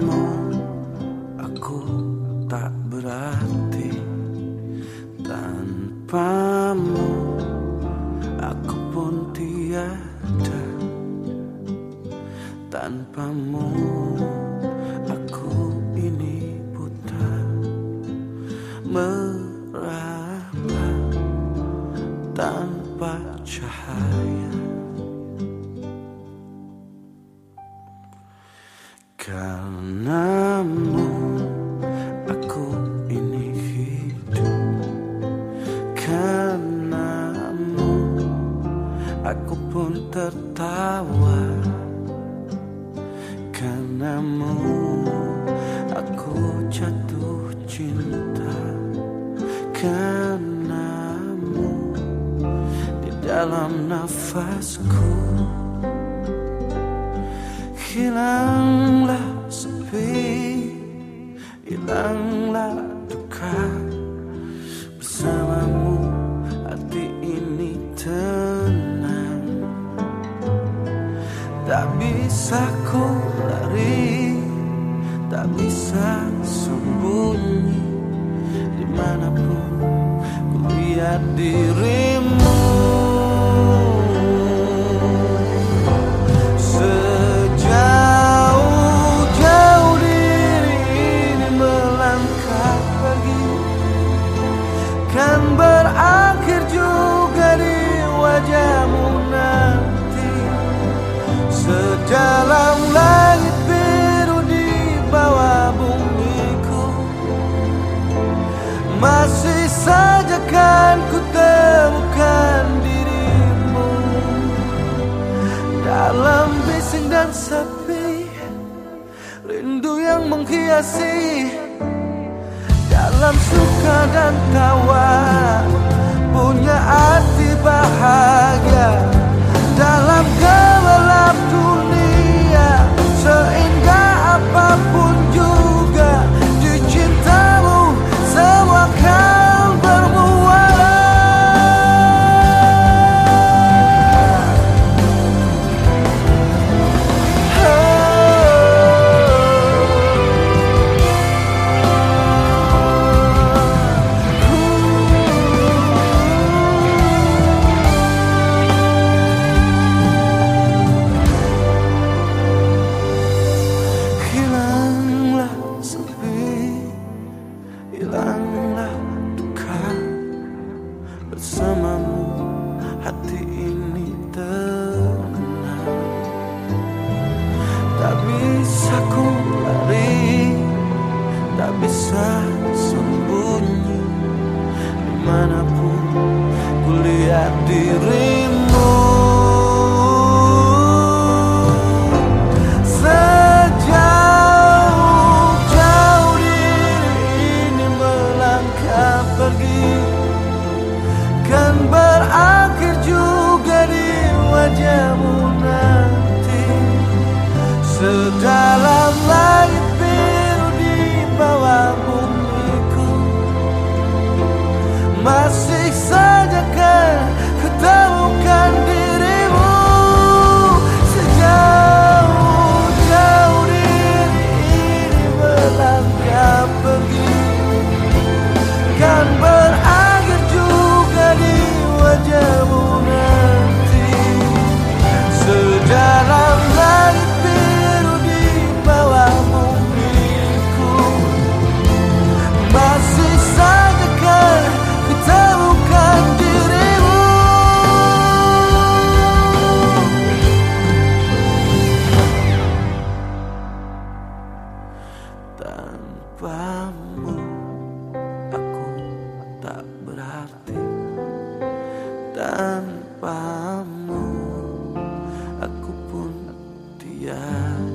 Tanpamu aku tak berarti Tanpamu. Aku pun tiada Tanpamu. Aku ini buta Karenamu aku ini hidup. Karenamu aku pun tertawa. Karenamu aku jatuh cinta. Karenamu di dalam nafasku Hilanglah sepi Hilanglah duka. Bersamamu hati ini tenang. Tak bisa ku lari Tak bisa sembunyi. Di mana pun ku lihat dirimu Sedalam langit biru di bawah bumiku Masih saja kan ku temukan dirimu. Dalam bising dan sepi Rindu yang menghiasi. Dalam suka dan tawa Punya arti bahagia Tak Masih die.